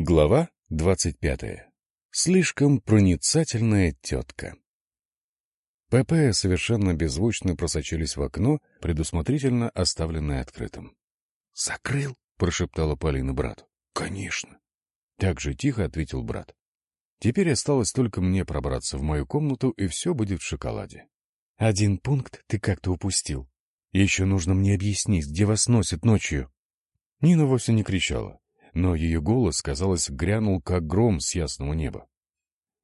Глава двадцать пятая. Слишком проницательная тетка. ПП совершенно беззвучно просочились в окно, предусмотрительно оставленное открытым. «Закрыл?» — прошептала Полина брату. «Конечно». Так же тихо ответил брат. «Теперь осталось только мне пробраться в мою комнату, и все будет в шоколаде». «Один пункт ты как-то упустил. Еще нужно мне объяснить, где вас носит ночью». Нина вовсе не кричала но ее голос, казалось, грянул, как гром с ясного неба.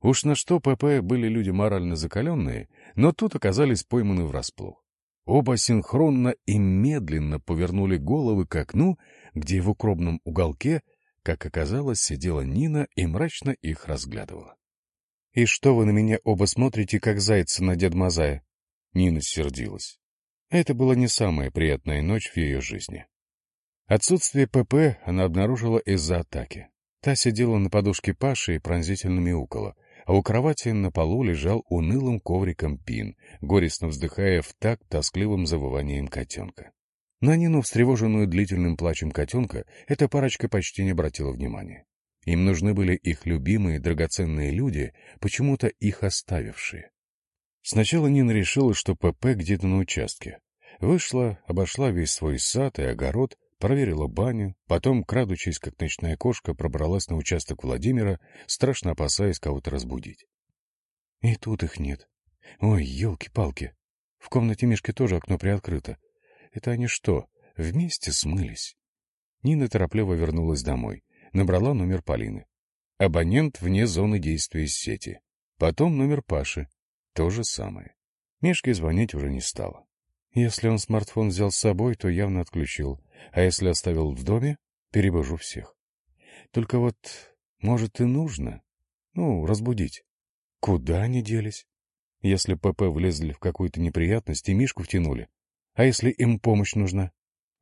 Уж на что ПП были люди морально закаленные, но тут оказались пойманы врасплох. Оба синхронно и медленно повернули головы к окну, где в укромном уголке, как оказалось, сидела Нина и мрачно их разглядывала. — И что вы на меня оба смотрите, как зайцы на Дед Мазая? Нина сердилась. Это была не самая приятная ночь в ее жизни. Отсутствие ПП она обнаружила из-за атаки. Та сидела на подушке Паши и пронзительно мяукала, а у кровати на полу лежал унылым ковриком пин, горестно вздыхая в такт тоскливым завыванием котенка. На Нину, встревоженную длительным плачем котенка, эта парочка почти не обратила внимания. Им нужны были их любимые драгоценные люди, почему-то их оставившие. Сначала Нина решила, что ПП где-то на участке. Вышла, обошла весь свой сад и огород, проверила баню, потом, крадучись, как ночная кошка, пробралась на участок Владимира, страшно опасаясь кого-то разбудить. И тут их нет. Ой, елки-палки. В комнате Мишки тоже окно приоткрыто. Это они что, вместе смылись? Нина торопливо вернулась домой, набрала номер Полины. Абонент вне зоны действия сети. Потом номер Паши. То же самое. Мишке звонить уже не стало. Если он смартфон взял с собой, то явно отключил. А если оставил в доме, перебожу всех. Только вот, может, и нужно. Ну, разбудить. Куда они делись? Если ПП влезли в какую-то неприятность и Мишку втянули. А если им помощь нужна?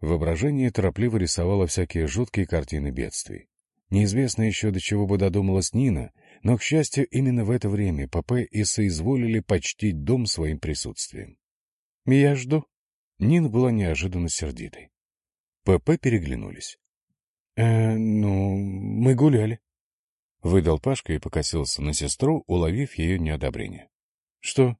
Воображение торопливо рисовало всякие жуткие картины бедствий. Неизвестно еще, до чего бы додумалась Нина, но, к счастью, именно в это время ПП и соизволили почтить дом своим присутствием. — Я жду. Нина была неожиданно сердитой. ПП переглянулись. «Э, ну, мы гуляли», — выдал Пашка и покосился на сестру, уловив ее неодобрение. «Что,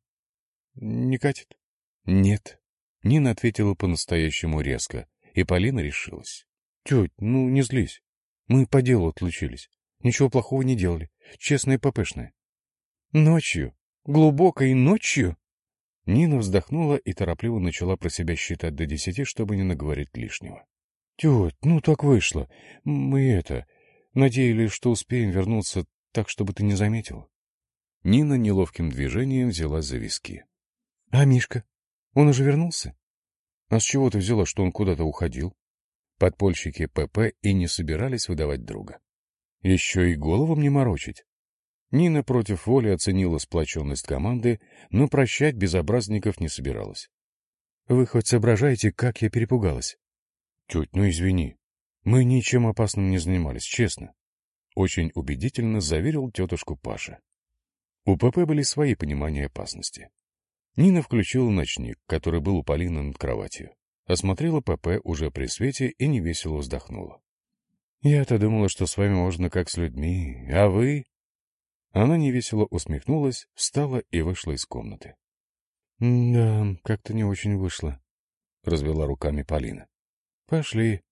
не катит?» «Нет». Нина ответила по-настоящему резко, и Полина решилась. «Теть, ну не злись. Мы по делу отлучились. Ничего плохого не делали. Честные ППшные». «Ночью? Глубокой ночью?» Нина вздохнула и торопливо начала про себя считать до десяти, чтобы не наговорить лишнего. — Теть, ну так вышло. Мы это... Надеялись, что успеем вернуться так, чтобы ты не заметила. Нина неловким движением взяла за виски. — А Мишка? Он уже вернулся? — А с чего ты взяла, что он куда-то уходил? Подпольщики ПП и не собирались выдавать друга. Еще и голову мне морочить. Нина против воли оценила сплоченность команды, но прощать безобразников не собиралась. — Вы хоть соображаете, как я перепугалась? — Теть, ну извини. Мы ничем опасным не занимались, честно. Очень убедительно заверил тетушку Паша. У ПП были свои понимания опасности. Нина включила ночник, который был у Полины над кроватью. Осмотрела ПП уже при свете и невесело вздохнула. — Я-то думала, что с вами можно как с людьми, а вы... Она невесело усмехнулась, встала и вышла из комнаты. — Да, как-то не очень вышло, — развела руками Полина. — Пошли,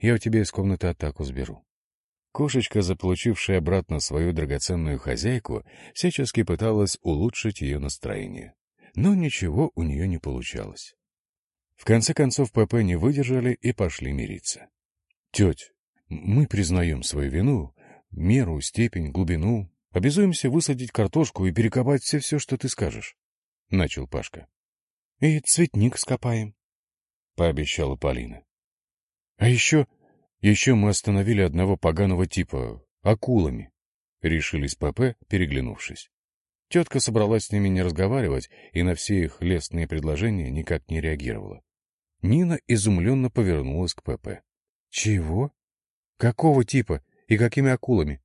я у тебя из комнаты атаку сберу. Кошечка, заполучившая обратно свою драгоценную хозяйку, всячески пыталась улучшить ее настроение. Но ничего у нее не получалось. В конце концов ПП не выдержали и пошли мириться. — Теть, мы признаем свою вину, меру, степень, глубину, Обязуемся высадить картошку и перекопать все-все, что ты скажешь, — начал Пашка. — И цветник скопаем, — пообещала Полина. — А еще... Еще мы остановили одного поганого типа акулами, — решились ПП, переглянувшись. Тетка собралась с ними не разговаривать и на все их лестные предложения никак не реагировала. Нина изумленно повернулась к ПП. — Чего? Какого типа и какими акулами?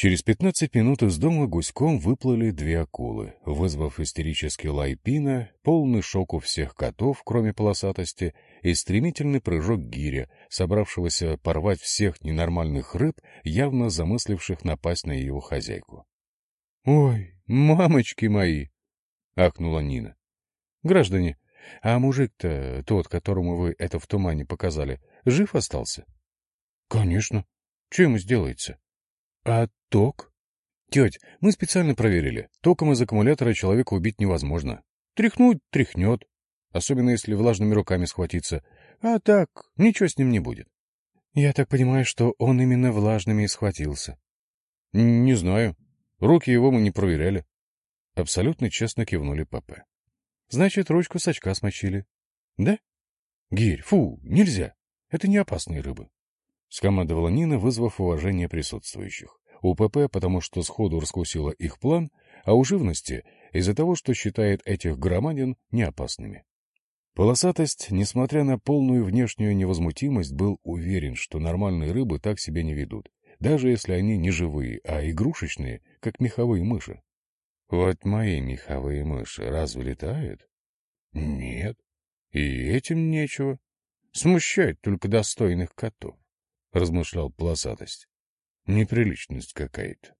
Через пятнадцать минут из дома гуськом выплыли две акулы, вызвав истерический лай пина, полный шок у всех котов, кроме полосатости, и стремительный прыжок гиря, собравшегося порвать всех ненормальных рыб, явно замысливших напасть на его хозяйку. — Ой, мамочки мои! — ахнула Нина. — Граждане, а мужик-то, тот, которому вы это в тумане показали, жив остался? — Конечно. Что ему сделается? — А ток? — Теть, мы специально проверили. Током из аккумулятора человека убить невозможно. Тряхнуть — тряхнет, особенно если влажными руками схватиться. А так, ничего с ним не будет. — Я так понимаю, что он именно влажными и схватился. — Не знаю. Руки его мы не проверяли. Абсолютно честно кивнули ПП. — Значит, ручку с очка смочили. — Да? — Гирь, фу, нельзя. Это не опасные рыбы. — скомандовала Нина, вызвав уважение присутствующих. У ПП, потому что сходу раскусила их план, а у живности из-за того, что считает этих громадин неопасными. Полосатость, несмотря на полную внешнюю невозмутимость, был уверен, что нормальные рыбы так себя не ведут, даже если они не живые, а игрушечные, как меховые мыши. Вот мои меховые мыши разве летают? Нет. И этим нечего. Смущает только достойных котов, — размышлял полосатость. Неприличность какая-то.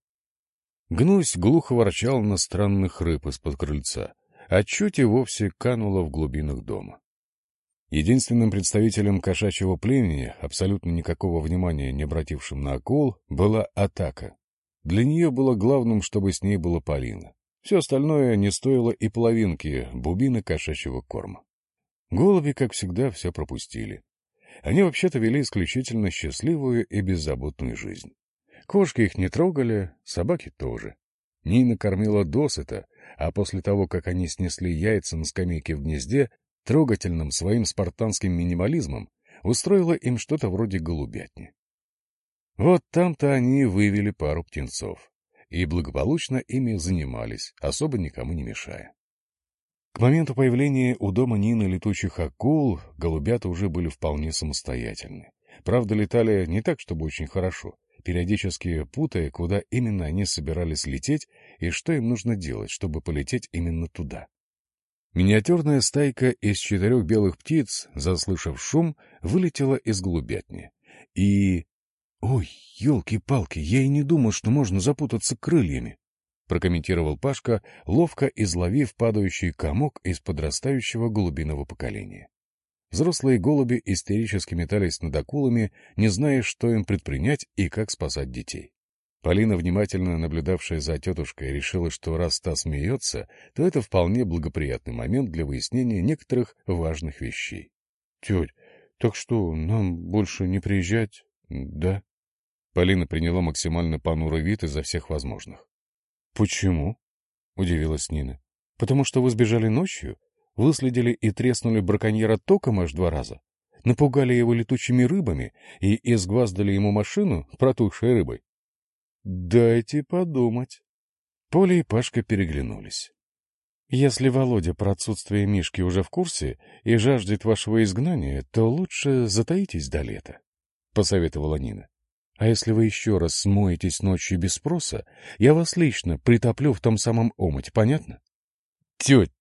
Гнусь глухо ворчал на странных рыб из-под крыльца, а чуть и вовсе канула в глубинах дома. Единственным представителем кошачьего племени, абсолютно никакого внимания не обратившим на акул, была атака. Для нее было главным, чтобы с ней была Полина. Все остальное не стоило и половинки бубины кошачьего корма. Голуби, как всегда, все пропустили. Они вообще-то вели исключительно счастливую и беззаботную жизнь. Кошки их не трогали, собаки тоже. Нина кормила досыта, а после того, как они снесли яйца на скамейке в гнезде, трогательным своим спартанским минимализмом устроила им что-то вроде голубятни. Вот там-то они вывели пару птенцов и благополучно ими занимались, особо никому не мешая. К моменту появления у дома Нины летучих акул голубята уже были вполне самостоятельны. Правда, летали не так, чтобы очень хорошо периодически путая, куда именно они собирались лететь и что им нужно делать, чтобы полететь именно туда. Миниатюрная стайка из четырех белых птиц, заслышав шум, вылетела из голубятни. И... «Ой, елки-палки, я и не думал, что можно запутаться крыльями», — прокомментировал Пашка, ловко изловив падающий комок из подрастающего голубиного поколения. Взрослые голуби истерически метались над акулами, не зная, что им предпринять и как спасать детей. Полина, внимательно наблюдавшая за тетушкой, решила, что раз та смеется, то это вполне благоприятный момент для выяснения некоторых важных вещей. — Теть, так что, нам больше не приезжать, да? Полина приняла максимально понурый вид изо всех возможных. — Почему? — удивилась Нина. — Потому что вы сбежали ночью? Выследили и треснули браконьера током аж два раза, напугали его летучими рыбами и изгваздали ему машину протухшей рыбой. Дайте подумать. Поля и Пашка переглянулись. Если Володя про отсутствие Мишки уже в курсе и жаждет вашего изгнания, то лучше затаитесь до лета, — посоветовала Нина. А если вы еще раз смоетесь ночью без спроса, я вас лично притоплю в том самом омуте, понятно? — Тетя,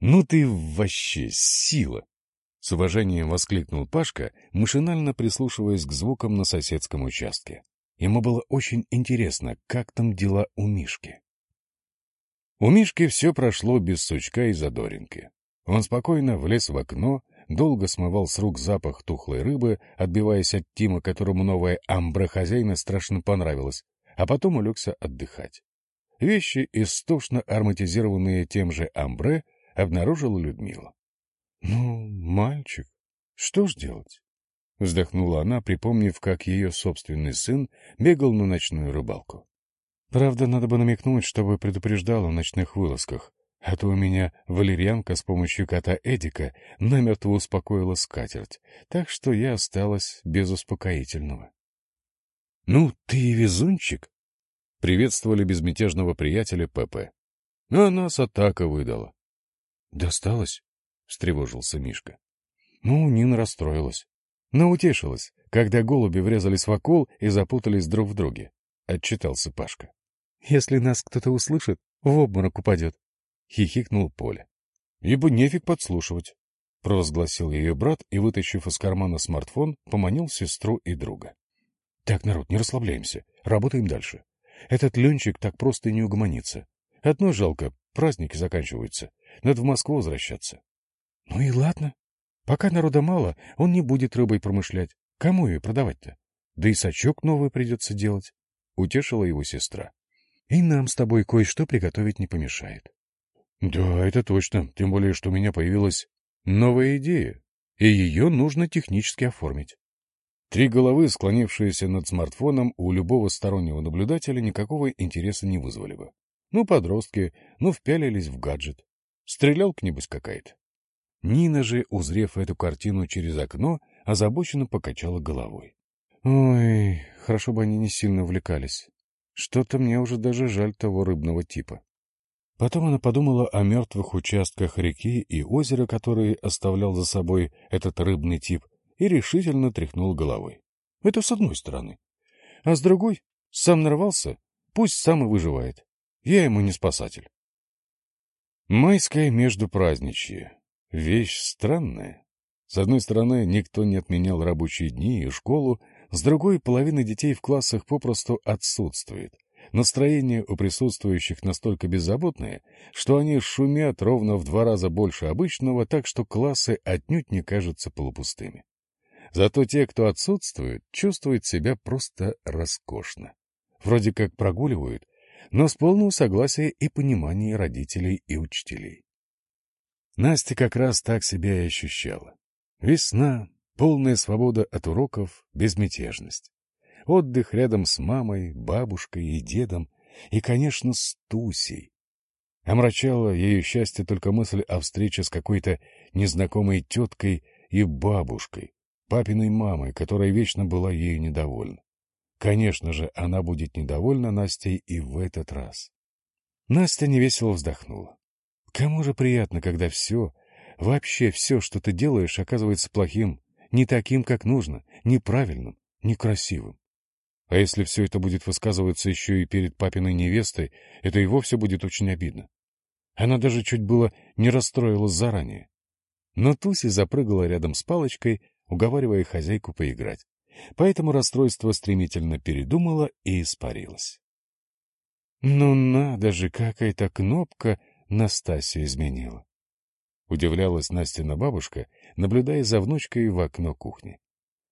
«Ну ты вообще сила!» С уважением воскликнул Пашка, машинально прислушиваясь к звукам на соседском участке. Ему было очень интересно, как там дела у Мишки. У Мишки все прошло без сучка и задоринки. Он спокойно влез в окно, долго смывал с рук запах тухлой рыбы, отбиваясь от Тима, которому новая амбре хозяина страшно понравилась, а потом улегся отдыхать. Вещи, истошно ароматизированные тем же амбре, обнаружила Людмила. — Ну, мальчик, что ж делать? — вздохнула она, припомнив, как ее собственный сын бегал на ночную рыбалку. — Правда, надо бы намекнуть, чтобы предупреждал о ночных вылазках, а то у меня валерьянка с помощью кота Эдика намертво успокоила скатерть, так что я осталась без успокоительного. — Ну, ты и везунчик! — приветствовали безмятежного приятеля ПП. А нас атака выдала. «Досталось?» — встревожился Мишка. Ну, Нина расстроилась. Но утешилась, когда голуби врезались в окол и запутались друг в друге. Отчитался Пашка. «Если нас кто-то услышит, в обморок упадет», — хихикнул Поля. «Ибо нефиг подслушивать». — провозгласил ее брат и, вытащив из кармана смартфон, поманил сестру и друга. — Так, народ, не расслабляемся, работаем дальше. Этот Ленчик так просто не угомонится. Одно жалко, праздники заканчиваются, надо в Москву возвращаться. — Ну и ладно. Пока народа мало, он не будет рыбой промышлять. Кому ее продавать-то? Да и сачок новый придется делать, — утешила его сестра. — И нам с тобой кое-что приготовить не помешает. — Да, это точно, тем более, что у меня появилась Новая идея, и ее нужно технически оформить. Три головы, склонившиеся над смартфоном, у любого стороннего наблюдателя никакого интереса не вызвали бы. Ну, подростки, ну, впялились в гаджет. Стрелялка, небось, какая-то. Нина же, узрев эту картину через окно, озабоченно покачала головой. Ой, хорошо бы они не сильно увлекались. Что-то мне уже даже жаль того рыбного типа. Потом она подумала о мертвых участках реки и озера, которые оставлял за собой этот рыбный тип, и решительно тряхнул головой. Это с одной стороны. А с другой, сам нарвался, пусть сам и выживает. Я ему не спасатель. Майское междупраздничье. Вещь странная. С одной стороны, никто не отменял рабочие дни и школу, с другой, половина детей в классах попросту отсутствует — Настроение у присутствующих настолько беззаботное, что они шумят ровно в два раза больше обычного, так что классы отнюдь не кажутся полупустыми. Зато те, кто отсутствует, чувствуют себя просто роскошно. Вроде как прогуливают, но с полным согласия и понимания родителей и учителей. Настя как раз так себя и ощущала. Весна, полная свобода от уроков, безмятежность отдых рядом с мамой, бабушкой и дедом, и, конечно, с Тусей. Омрачала ее счастье только мысль о встрече с какой-то незнакомой теткой и бабушкой, папиной мамой, которая вечно была ею недовольна. Конечно же, она будет недовольна Настей и в этот раз. Настя невесело вздохнула. Кому же приятно, когда все, вообще все, что ты делаешь, оказывается плохим, не таким, как нужно, неправильным, некрасивым? А если все это будет высказываться еще и перед папиной невестой, это и вовсе будет очень обидно. Она даже чуть было не расстроилась заранее. Но Туси запрыгала рядом с палочкой, уговаривая хозяйку поиграть. Поэтому расстройство стремительно передумало и испарилось. «Ну надо же, какая-то кнопка Настасью изменила!» Удивлялась Настина бабушка, наблюдая за внучкой в окно кухни.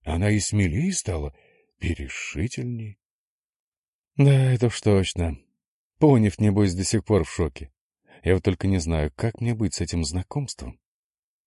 «Она и смелее стала, Перешительней? Да, это уж точно. Понев, небось, до сих пор в шоке. Я вот только не знаю, как мне быть с этим знакомством.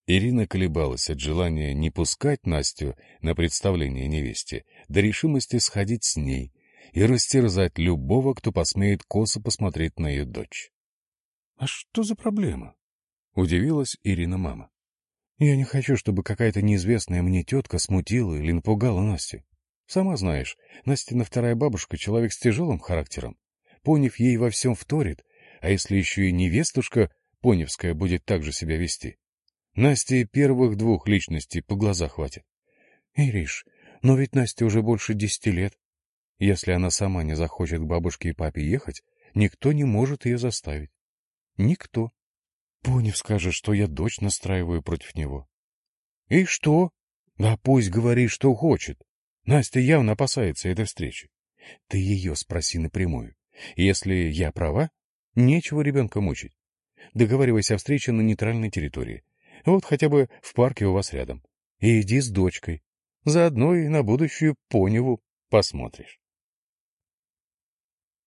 Ирина колебалась от желания не пускать Настю на представление невесте, до решимости сходить с ней и растерзать любого, кто посмеет косо посмотреть на ее дочь. — А что за проблема? — удивилась Ирина мама. — Я не хочу, чтобы какая-то неизвестная мне тетка смутила или напугала Настю. Сама знаешь, Настина вторая бабушка — человек с тяжелым характером. Понев ей во всем вторит, а если еще и невестушка Поневская будет так же себя вести? Насте первых двух личностей по глаза хватит. Ириш, но ведь Насте уже больше десяти лет. Если она сама не захочет к бабушке и папе ехать, никто не может ее заставить. Никто. Понев скажет, что я дочь настраиваю против него. И что? Да пусть говорит, что хочет. Настя явно опасается этой встречи. Ты ее спроси напрямую. Если я права, нечего ребенка мучить. Договаривайся о встрече на нейтральной территории. Вот хотя бы в парке у вас рядом. И иди с дочкой. Заодно и на будущую поневу посмотришь.